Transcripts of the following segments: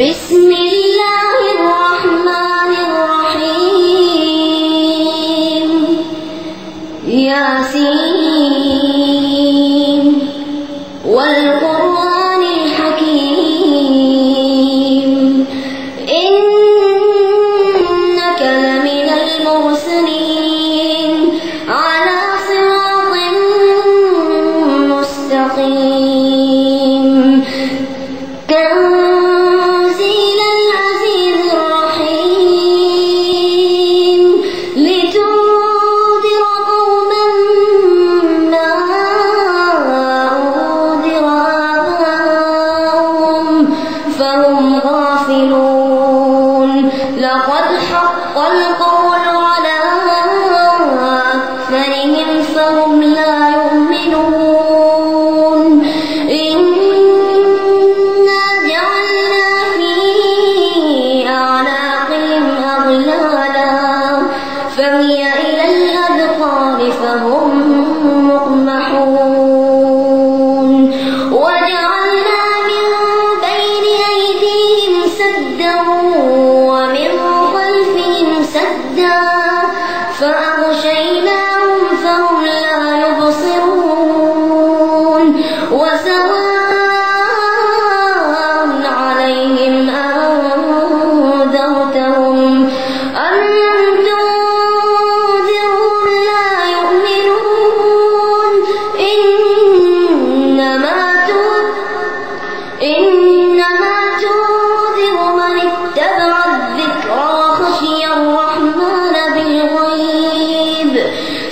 بسم الله حق القول على أكثرهم فهم لا يؤمنون إنا جعلنا في أعناقهم أغلالا فهي إلى الأذقان فهم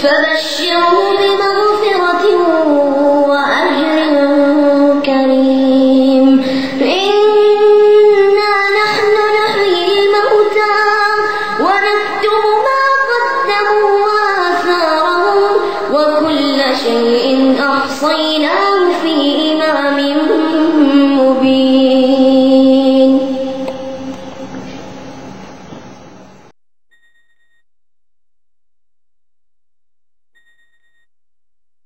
فبشره بمغفرة وأجر كريم. إنا نحن نحيي الموتى ونكتب ما قدموا وآثارهم وكل شيء أحصيناه